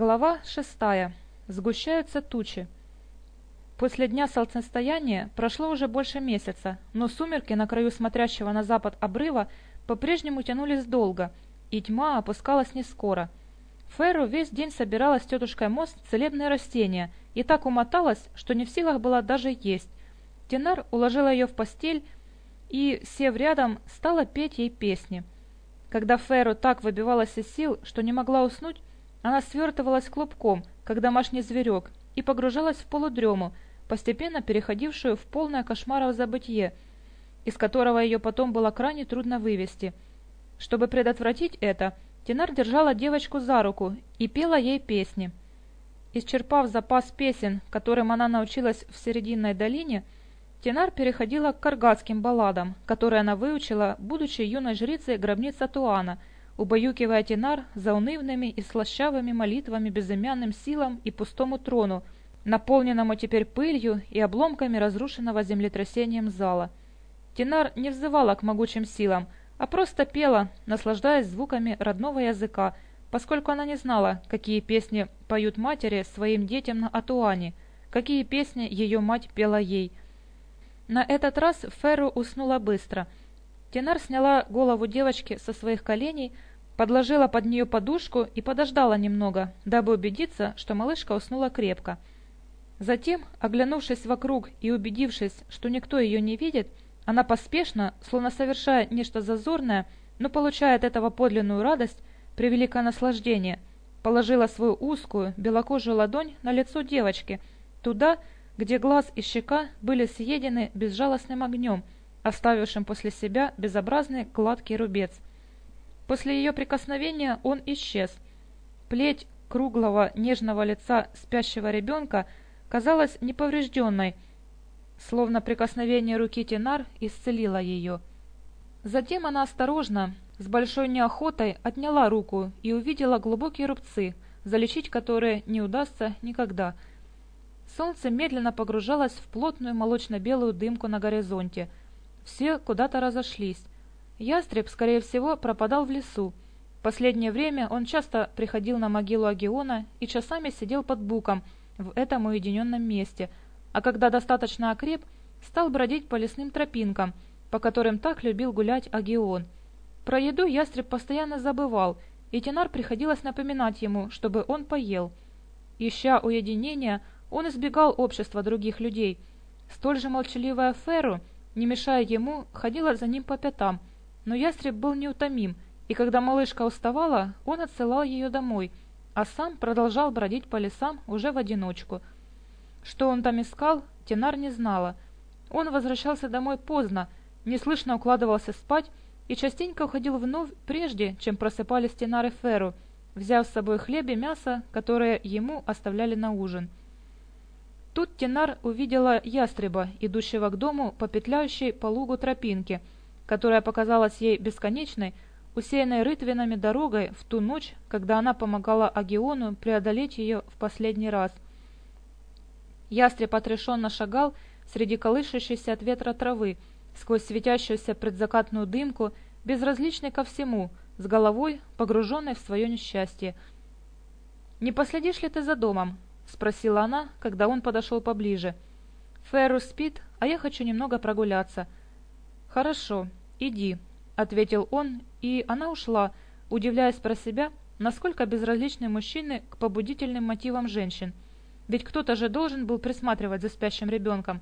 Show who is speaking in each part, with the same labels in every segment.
Speaker 1: Глава шестая. Сгущаются тучи. После дня солнцестояния прошло уже больше месяца, но сумерки на краю смотрящего на запад обрыва по-прежнему тянулись долго, и тьма опускалась не скоро. Ферру весь день собирала с тетушкой Мост целебные растения и так умоталась, что не в силах была даже есть. Тенар уложила ее в постель и, сев рядом, стала петь ей песни. Когда Ферру так выбивалась из сил, что не могла уснуть, она свертывалась клубком, как домашний зверек, и погружалась в полудрему, постепенно переходившую в полное кошмарово забытье, из которого ее потом было крайне трудно вывести. Чтобы предотвратить это, Тинар держала девочку за руку и пела ей песни. Исчерпав запас песен, которым она научилась в Серединной долине, Тинар переходила к каргатским балладам, которые она выучила, будучи юной жрицей гробницы Туана – убаюкивая Тенар заунывными и слащавыми молитвами безымянным силам и пустому трону, наполненному теперь пылью и обломками разрушенного землетрясением зала. Тенар не взывала к могучим силам, а просто пела, наслаждаясь звуками родного языка, поскольку она не знала, какие песни поют матери своим детям на Атуане, какие песни ее мать пела ей. На этот раз Ферру уснула быстро. Тенар сняла голову девочки со своих коленей, подложила под нее подушку и подождала немного, дабы убедиться, что малышка уснула крепко. Затем, оглянувшись вокруг и убедившись, что никто ее не видит, она поспешно, словно совершая нечто зазорное, но получая от этого подлинную радость, превеликое наслаждение, положила свою узкую, белокожую ладонь на лицо девочки, туда, где глаз и щека были съедены безжалостным огнем, оставившим после себя безобразный гладкий рубец. После ее прикосновения он исчез. Плеть круглого нежного лица спящего ребенка казалась неповрежденной, словно прикосновение руки Тенар исцелило ее. Затем она осторожно, с большой неохотой отняла руку и увидела глубокие рубцы, залечить которые не удастся никогда. Солнце медленно погружалось в плотную молочно-белую дымку на горизонте. Все куда-то разошлись. Ястреб скорее всего, пропадал в лесу. Последнее время он часто приходил на могилу Агиона и часами сидел под буком в этом уединенном месте, а когда достаточно окреп, стал бродить по лесным тропинкам, по которым так любил гулять Агион. Про еду ястреб постоянно забывал, и Тенар приходилось напоминать ему, чтобы он поел. Ища уединения, он избегал общества других людей. Столь же молчаливая Феру, не мешая ему, ходила за ним по пятам – но ястреб был неутомим, и когда малышка уставала, он отсылал ее домой, а сам продолжал бродить по лесам уже в одиночку. Что он там искал, Тенар не знала. Он возвращался домой поздно, неслышно укладывался спать и частенько уходил вновь, прежде чем просыпались Тенар и Феру, взяв с собой хлеб и мясо, которое ему оставляли на ужин. Тут Тенар увидела ястреба, идущего к дому по петляющей по лугу тропинке – которая показалась ей бесконечной, усеянной рытвинами дорогой в ту ночь, когда она помогала Агиону преодолеть ее в последний раз. Ястреб отрешенно шагал среди колышащейся от ветра травы, сквозь светящуюся предзакатную дымку, безразличный ко всему, с головой, погруженной в свое несчастье. «Не последишь ли ты за домом?» — спросила она, когда он подошел поближе. «Ферру спит, а я хочу немного прогуляться». «Хорошо», «Иди», — ответил он, и она ушла, удивляясь про себя, насколько безразличны мужчины к побудительным мотивам женщин. Ведь кто-то же должен был присматривать за спящим ребенком.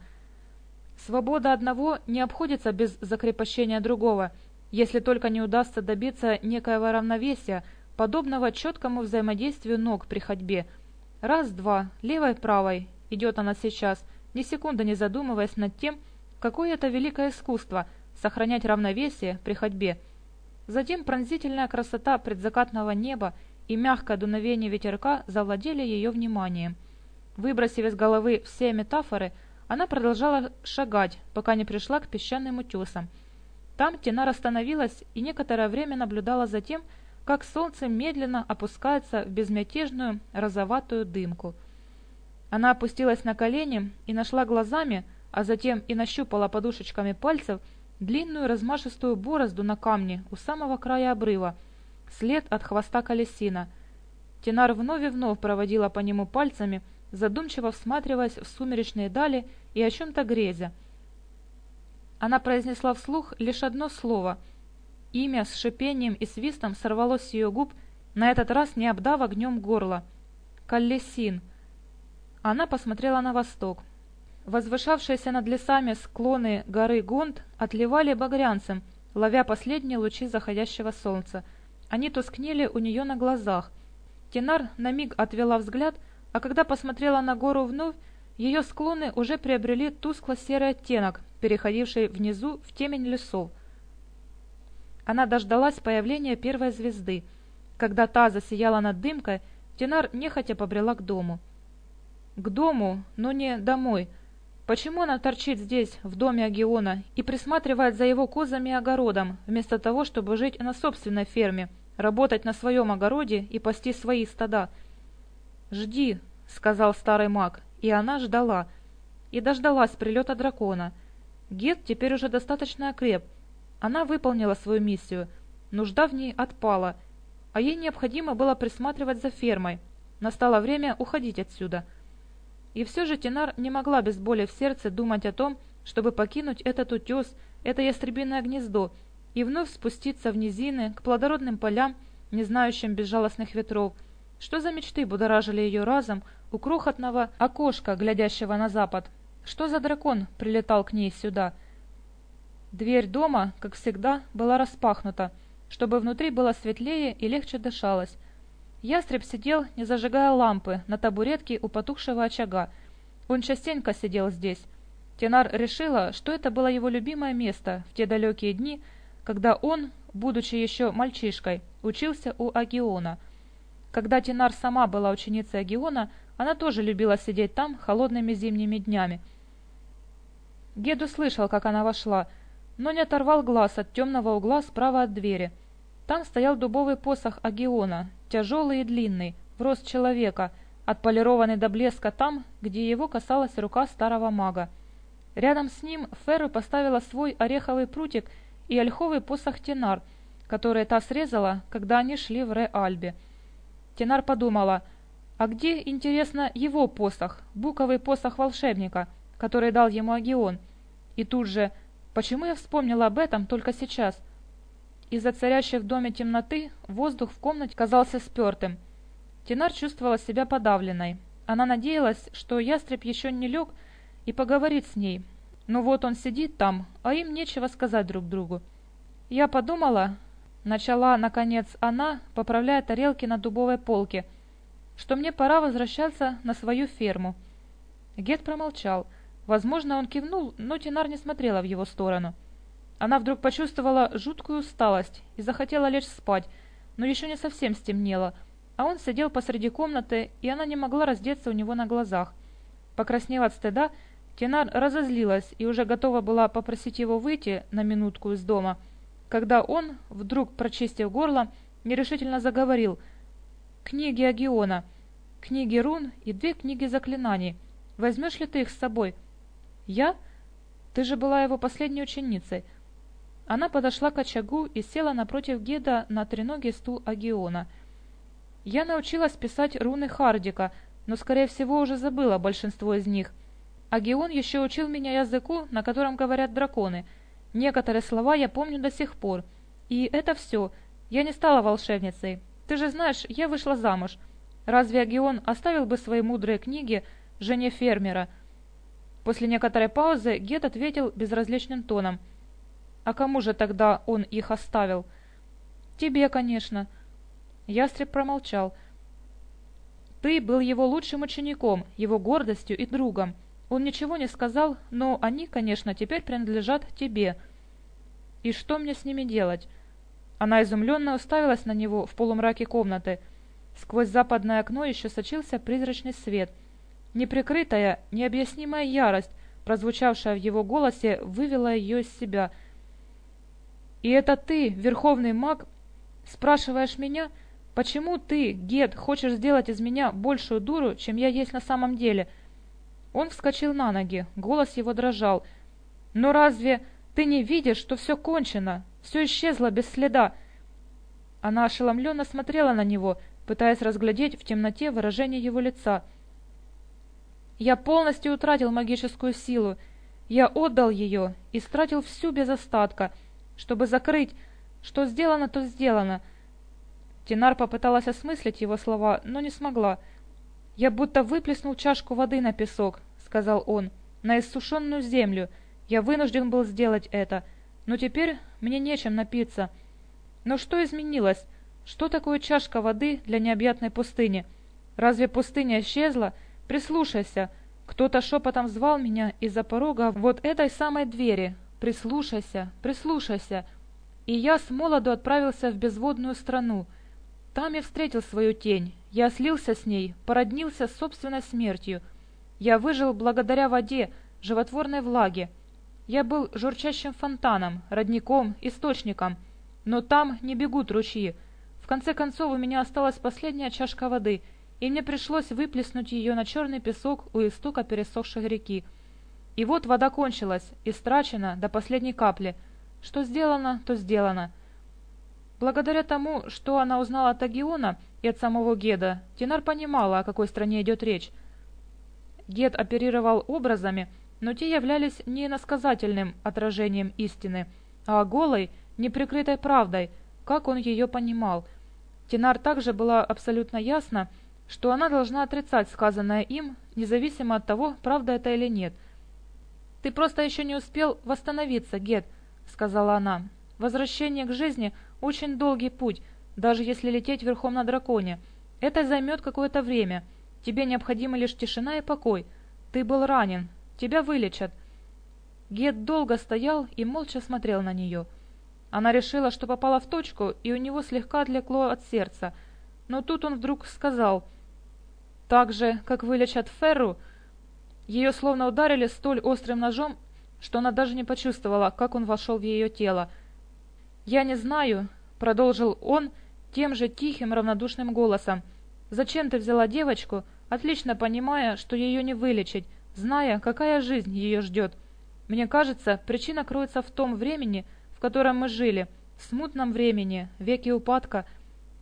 Speaker 1: Свобода одного не обходится без закрепощения другого, если только не удастся добиться некоего равновесия, подобного четкому взаимодействию ног при ходьбе. Раз-два, левой-правой, идет она сейчас, ни секунды не задумываясь над тем, какое это великое искусство – сохранять равновесие при ходьбе. Затем пронзительная красота предзакатного неба и мягкое дуновение ветерка завладели ее вниманием. Выбросив из головы все метафоры, она продолжала шагать, пока не пришла к песчаным утесам. Там Тинар остановилась и некоторое время наблюдала за тем, как солнце медленно опускается в безмятежную розоватую дымку. Она опустилась на колени и нашла глазами, а затем и нащупала подушечками пальцев – длинную размашистую борозду на камне у самого края обрыва, след от хвоста колесина. Тенар вновь и вновь проводила по нему пальцами, задумчиво всматриваясь в сумеречные дали и о чем-то грезя. Она произнесла вслух лишь одно слово. Имя с шипением и свистом сорвалось с ее губ, на этот раз не обдав огнем горло. «Колесин». Она посмотрела на восток. Возвышавшиеся над лесами склоны горы Гонд отливали багрянцем, ловя последние лучи заходящего солнца. Они тускнели у нее на глазах. Тенар на миг отвела взгляд, а когда посмотрела на гору вновь, ее склоны уже приобрели тускло-серый оттенок, переходивший внизу в темень лесов. Она дождалась появления первой звезды. Когда та засияла над дымкой, Тенар нехотя побрела к дому. К дому, но не домой — Почему она торчит здесь, в доме Агиона, и присматривает за его козами и огородом, вместо того, чтобы жить на собственной ферме, работать на своем огороде и пасти свои стада? «Жди», — сказал старый маг, и она ждала. И дождалась прилета дракона. Гет теперь уже достаточно окреп. Она выполнила свою миссию. Нужда в ней отпала, а ей необходимо было присматривать за фермой. Настало время уходить отсюда. — и все же Тинар не могла без боли в сердце думать о том, чтобы покинуть этот утес, это ястребиное гнездо, и вновь спуститься в низины, к плодородным полям, не знающим безжалостных ветров. Что за мечты будоражили ее разом у крохотного окошка, глядящего на запад? Что за дракон прилетал к ней сюда? Дверь дома, как всегда, была распахнута, чтобы внутри было светлее и легче дышалось. Ястреб сидел, не зажигая лампы, на табуретке у потухшего очага. Он частенько сидел здесь. Тенар решила, что это было его любимое место в те далекие дни, когда он, будучи еще мальчишкой, учился у Агиона. Когда Тенар сама была ученицей Агиона, она тоже любила сидеть там холодными зимними днями. Геду слышал, как она вошла, но не оторвал глаз от темного угла справа от двери. Там стоял дубовый посох Агиона, тяжелый и длинный, в рост человека, отполированный до блеска там, где его касалась рука старого мага. Рядом с ним Феру поставила свой ореховый прутик и ольховый посох Тенар, который та срезала, когда они шли в Ре-Альбе. Тенар подумала, а где, интересно, его посох, буковый посох волшебника, который дал ему Агион? И тут же, почему я вспомнила об этом только сейчас? Из-за царящей в доме темноты воздух в комнате казался спертым. Тинар чувствовала себя подавленной. Она надеялась, что ястреб еще не лег и поговорит с ней. Но вот он сидит там, а им нечего сказать друг другу. Я подумала, начала, наконец, она, поправляя тарелки на дубовой полке, что мне пора возвращаться на свою ферму. Гет промолчал. Возможно, он кивнул, но Тинар не смотрела в его сторону. — она вдруг почувствовала жуткую усталость и захотела лечь спать, но еще не совсем стемнело, а он сидел посреди комнаты, и она не могла раздеться у него на глазах. Покраснев от стыда, Тенар разозлилась и уже готова была попросить его выйти на минутку из дома, когда он, вдруг прочистив горло, нерешительно заговорил «Книги Агиона, книги рун и две книги заклинаний. Возьмешь ли ты их с собой?» «Я? Ты же была его последней ученицей». Она подошла к очагу и села напротив Геда на треногий стул Агиона. «Я научилась писать руны Хардика, но, скорее всего, уже забыла большинство из них. Агион еще учил меня языку, на котором говорят драконы. Некоторые слова я помню до сих пор. И это все. Я не стала волшебницей. Ты же знаешь, я вышла замуж. Разве Агион оставил бы свои мудрые книги жене фермера?» После некоторой паузы Гед ответил безразличным тоном – а кому же тогда он их оставил? Тебе, конечно. Ястреб промолчал. Ты был его лучшим учеником, его гордостью и другом. Он ничего не сказал, но они, конечно, теперь принадлежат тебе. И что мне с ними делать? Она изумленно уставилась на него в полумраке комнаты. Сквозь западное окно еще сочился призрачный свет. Неприкрытая, необъяснимая ярость, прозвучавшая в его голосе, вывела ее из себя — и это ты, верховный маг, спрашиваешь меня, почему ты, Гед, хочешь сделать из меня большую дуру, чем я есть на самом деле? Он вскочил на ноги, голос его дрожал. Но разве ты не видишь, что все кончено, все исчезло без следа? Она ошеломленно смотрела на него, пытаясь разглядеть в темноте выражение его лица. «Я полностью утратил магическую силу. Я отдал ее, и истратил всю без остатка, чтобы закрыть. Что сделано, то сделано». Тинар попыталась осмыслить его слова, но не смогла. «Я будто выплеснул чашку воды на песок», — сказал он, — «на иссушенную землю. Я вынужден был сделать это, но теперь мне нечем напиться». Но что изменилось? Что такое чашка воды для необъятной пустыни? Разве пустыня исчезла? Прислушайся. Кто-то шепотом звал меня из-за порога вот этой самой двери. Прислушайся, прислушайся. И я с молоду отправился в безводную страну. Там я встретил свою тень. Я слился с ней, породнился с собственной смертью. Я выжил благодаря воде, животворной влаге. Я был журчащим фонтаном, родником, источником — но там не бегут ручьи. В конце концов у меня осталась последняя чашка воды, и мне пришлось выплеснуть ее на черный песок у истока пересохшей реки. И вот вода кончилась, истрачена до последней капли. Что сделано, то сделано. Благодаря тому, что она узнала от Агиона и от самого Геда, Тинар понимала, о какой стране идет речь. Гед оперировал образами, но те являлись не иносказательным отражением истины, а голой, неприкрытой правдой, как он ее понимал. Тинар также была абсолютно ясна, что она должна отрицать сказанное им, независимо от того, правда это или нет – ты просто еще не успел восстановиться, Гет», — сказала она. «Возвращение к жизни — очень долгий путь, даже если лететь верхом на драконе. Это займет какое-то время. Тебе необходима лишь тишина и покой. Ты был ранен. Тебя вылечат». Гет долго стоял и молча смотрел на нее. Она решила, что попала в точку, и у него слегка отвлекло от сердца. Но тут он вдруг сказал, «Так же, как вылечат Ферру, ее словно ударили столь острым ножом, что она даже не почувствовала, как он вошел в ее тело. «Я не знаю», — продолжил он тем же тихим, равнодушным голосом, «зачем ты взяла девочку, отлично понимая, что ее не вылечить, зная, какая жизнь ее ждет. Мне кажется, причина кроется в том времени, в котором мы жили, в смутном времени, веке упадка.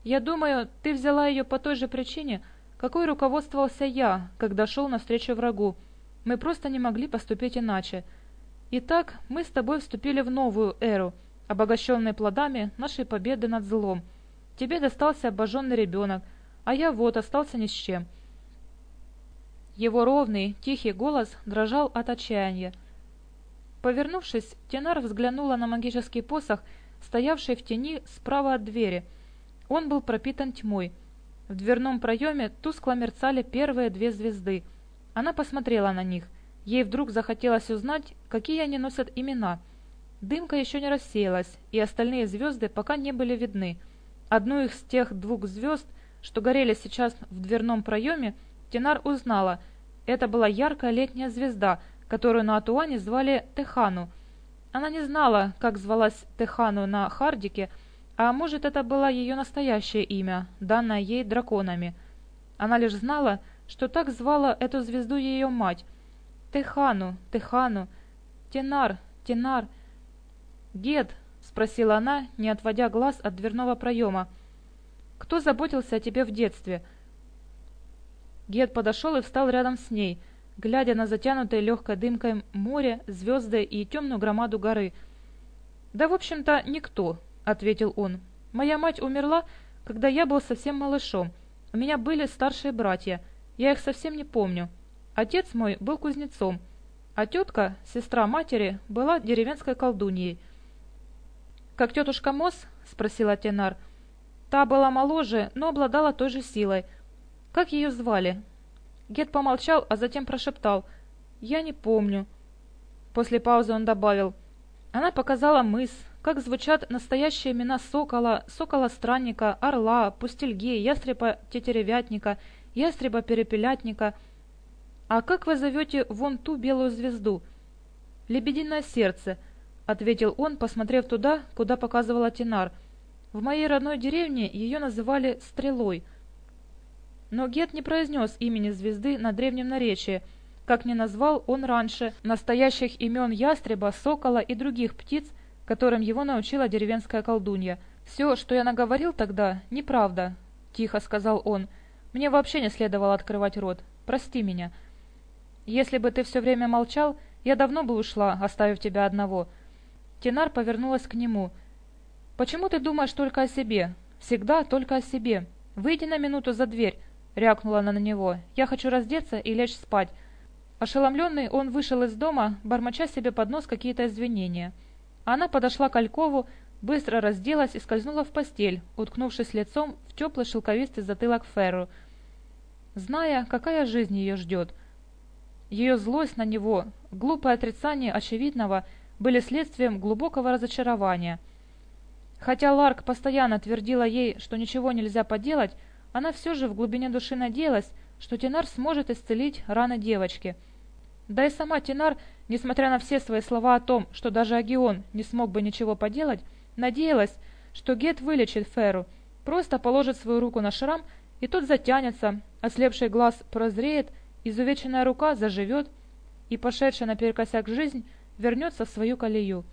Speaker 1: Я думаю, ты взяла ее по той же причине, какой руководствовался я, когда шел навстречу врагу. Мы просто не могли поступить иначе. Итак, мы с тобой вступили в новую эру, обогащенной плодами нашей победы над злом. Тебе достался обожженный ребенок, а я вот остался ни с чем». Его ровный, тихий голос дрожал от отчаяния. Повернувшись, Тенар взглянула на магический посох, стоявший в тени справа от двери. Он был пропитан тьмой. В дверном проеме тускло мерцали первые две звезды. Она посмотрела на них. Ей вдруг захотелось узнать, какие они носят имена. Дымка еще не рассеялась, и остальные звезды пока не были видны. Одну из тех двух звезд, что горели сейчас в дверном проеме, Тинар узнала. Это была яркая летняя звезда, которую на Атуане звали Техану. Она не знала, как звалась Техану на Хардике, а может это было ее настоящее имя, данное ей драконами. Она лишь знала, что что так звала эту звезду ее мать. «Техану, Техану! Тенар, Тенар!» Гед? – спросила она, не отводя глаз от дверного проема. «Кто заботился о тебе в детстве?» Гед подошел и встал рядом с ней, глядя на затянутое легкой дымкой море, звезды и темную громаду горы. «Да, в общем-то, никто», — ответил он. «Моя мать умерла, когда я был совсем малышом. У меня были старшие братья — я их совсем не помню. Отец мой был кузнецом, а тетка, сестра матери, была деревенской колдуньей. «Как тетушка Мосс?» — спросила Тенар. «Та была моложе, но обладала той же силой. Как ее звали?» Гет помолчал, а затем прошептал. «Я не помню». После паузы он добавил. «Она показала мыс, как звучат настоящие имена сокола, сокола-странника, орла, пустельги, ястреба-тетеревятника ястреба-перепелятника. «А как вы зовете вон ту белую звезду?» «Лебединое сердце», — ответил он, посмотрев туда, куда показывала Тинар. «В моей родной деревне ее называли «стрелой». Но Гет не произнес имени звезды на древнем наречии, как не назвал он раньше настоящих имен ястреба, сокола и других птиц, которым его научила деревенская колдунья. «Все, что я наговорил тогда, неправда», — тихо сказал он. Мне вообще не следовало открывать рот. Прости меня. Если бы ты все время молчал, я давно бы ушла, оставив тебя одного. Тинар повернулась к нему. «Почему ты думаешь только о себе? Всегда только о себе. Выйди на минуту за дверь», — рякнула она на него. «Я хочу раздеться и лечь спать». Ошеломленный, он вышел из дома, бормоча себе под нос какие-то извинения. Она подошла к Алькову, быстро разделась и скользнула в постель, уткнувшись лицом в теплый шелковистый затылок Ферру — Зная, какая жизнь ее ждет. Ее злость на него, глупое отрицание очевидного, были следствием глубокого разочарования. Хотя Ларк постоянно твердила ей, что ничего нельзя поделать, она все же в глубине души надеялась, что Тинар сможет исцелить раны девочки. Да и сама Тинар, несмотря на все свои слова о том, что даже Агион не смог бы ничего поделать, надеялась, что Гет вылечит Феру, просто положит свою руку на шрам и тот затянется, ослепший глаз прозреет, изувеченная рука заживет, и пошедшая наперекосяк жизнь вернется в свою колею,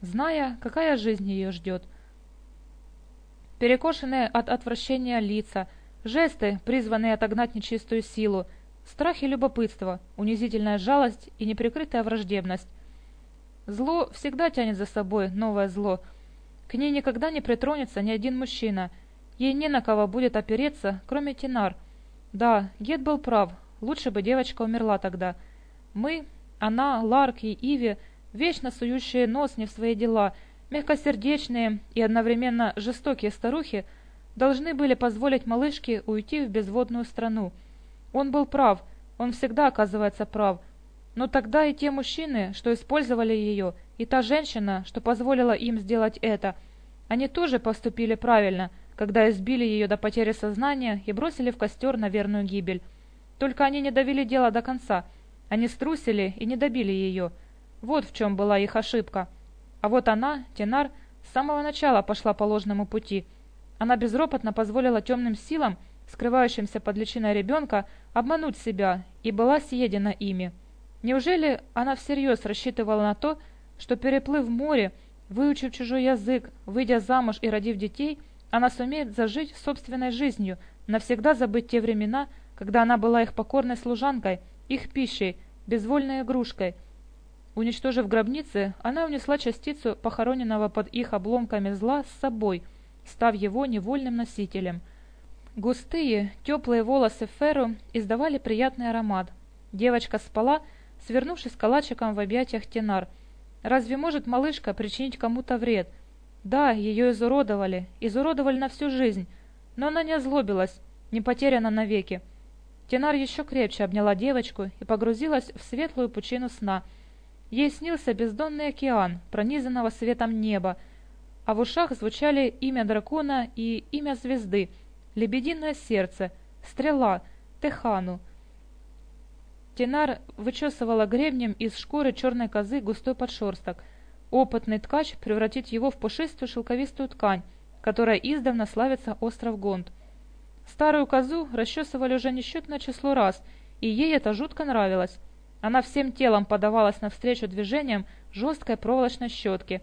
Speaker 1: зная, какая жизнь ее ждет. Перекошенные от отвращения лица, жесты, призванные отогнать нечистую силу, страх и любопытство, унизительная жалость и неприкрытая враждебность. Зло всегда тянет за собой новое зло – к ней никогда не притронется ни один мужчина. Ей не на кого будет опереться, кроме Тинар. Да, Гет был прав, лучше бы девочка умерла тогда. Мы, она, Ларк и Иви, вечно сующие нос не в свои дела, мягкосердечные и одновременно жестокие старухи, должны были позволить малышке уйти в безводную страну. Он был прав, он всегда оказывается прав. Но тогда и те мужчины, что использовали ее, и та женщина, что позволила им сделать это, они тоже поступили правильно, Когда избили ее до потери сознания и бросили в костер на верную гибель. Только они не довели дело до конца. Они струсили и не добили ее. Вот в чем была их ошибка. А вот она, Тенар, с самого начала пошла по ложному пути. Она безропотно позволила темным силам, скрывающимся под личиной ребенка, обмануть себя и была съедена ими. Неужели она всерьез рассчитывала на то, что, переплыв море, выучив чужой язык, выйдя замуж и родив детей – она сумеет зажить собственной жизнью, навсегда забыть те времена, когда она была их покорной служанкой, их пищей, безвольной игрушкой. Уничтожив гробницы, она унесла частицу похороненного под их обломками зла с собой, став его невольным носителем. Густые, теплые волосы Феру издавали приятный аромат. Девочка спала, свернувшись калачиком в объятиях Тенар. Разве может малышка причинить кому-то вред – да, ее изуродовали. Изуродовали на всю жизнь. Но она не озлобилась, не потеряна навеки. Тенар еще крепче обняла девочку и погрузилась в светлую пучину сна. Ей снился бездонный океан, пронизанного светом неба, а в ушах звучали имя дракона и имя звезды, лебединое сердце, стрела, техану. Тенар вычесывала гребнем из шкуры черной козы густой подшерсток – Опытный ткач превратит его в пушистую шелковистую ткань, которая издавна славится остров Гонд. Старую козу расчесывали уже несчетное число раз, и ей это жутко нравилось. Она всем телом подавалась навстречу движениям жесткой проволочной щетки.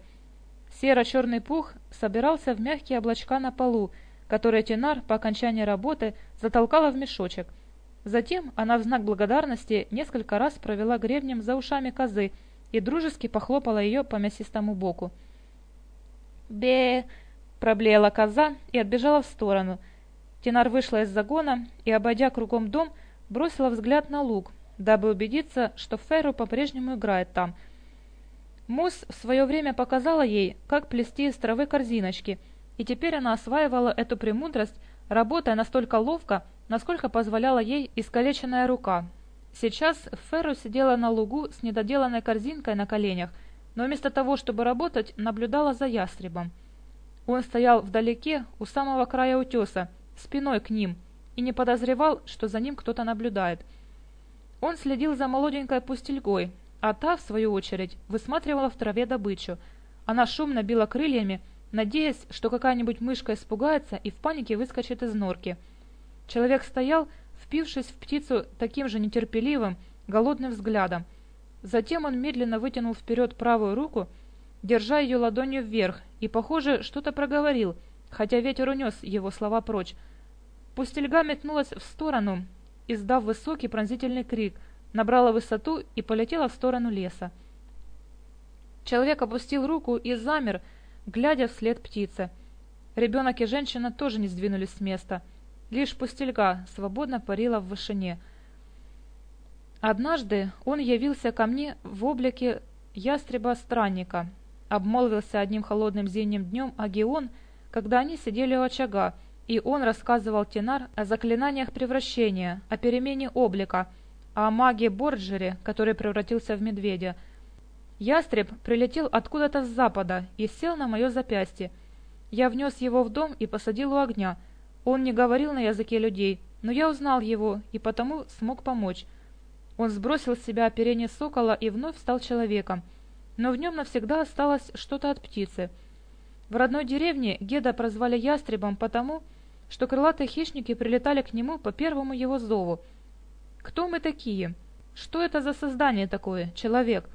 Speaker 1: Серо-черный пух собирался в мягкие облачка на полу, которые Тинар по окончании работы затолкала в мешочек – Затем она в знак благодарности несколько раз провела гребнем за ушами козы и дружески похлопала ее по мясистому боку. бе проблеяла коза и отбежала в сторону. Тинар вышла из загона и, обойдя кругом дом, бросила взгляд на луг, дабы убедиться, что Ферру по-прежнему играет там. Мус в свое время показала ей, как плести из травы корзиночки, и теперь она осваивала эту премудрость, работая настолько ловко, насколько позволяла ей искалеченная рука. Сейчас Феррус сидела на лугу с недоделанной корзинкой на коленях, но вместо того, чтобы работать, наблюдала за ястребом. Он стоял вдалеке, у самого края утеса, спиной к ним, и не подозревал, что за ним кто-то наблюдает. Он следил за молоденькой пустельгой, а та, в свою очередь, высматривала в траве добычу. Она шумно била крыльями, надеясь, что какая-нибудь мышка испугается и в панике выскочит из норки. Человек стоял, впившись в птицу таким же нетерпеливым, голодным взглядом. Затем он медленно вытянул вперед правую руку, держа ее ладонью вверх, и, похоже, что-то проговорил, хотя ветер унес его слова прочь. Пустельга метнулась в сторону, издав высокий пронзительный крик, набрала высоту и полетела в сторону леса. Человек опустил руку и замер, глядя вслед птицы. Ребенок и женщина тоже не сдвинулись с места — лишь пустельга, свободно парила в вышине. Однажды он явился ко мне в облике ястреба-странника. Обмолвился одним холодным зимним днем Агион, когда они сидели у очага, и он рассказывал Тенар о заклинаниях превращения, о перемене облика, о маге Борджере, который превратился в медведя. Ястреб прилетел откуда-то с запада и сел на мое запястье. Я внес его в дом и посадил у огня — Он не говорил на языке людей, но я узнал его и потому смог помочь. Он сбросил с себя оперение сокола и вновь стал человеком, но в нем навсегда осталось что-то от птицы. В родной деревне Геда прозвали ястребом потому, что крылатые хищники прилетали к нему по первому его зову. Кто мы такие? Что это за создание такое, человек?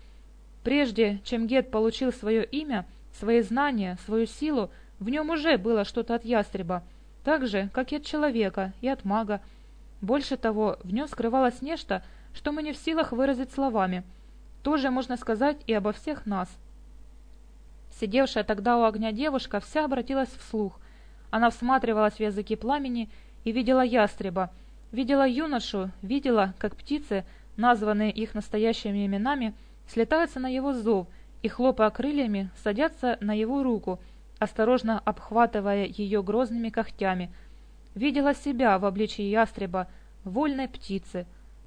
Speaker 1: Прежде чем Гед получил свое имя, свои знания, свою силу, в нем уже было что-то от Также, как и от человека, и от мага. Больше того, в нем скрывалось нечто, что мы не в силах выразить словами. Тоже можно сказать и обо всех нас. Сидевшая тогда у огня девушка вся обратилась вслух. Она всматривалась в языки пламени и видела ястреба, видела юношу, видела, как птицы, названные их настоящими именами, слетаются на его зов и, хлопая крыльями, садятся на его руку – осторожно обхватывая ее грозными когтями. Видела себя в обличии ястреба, вольной птицы –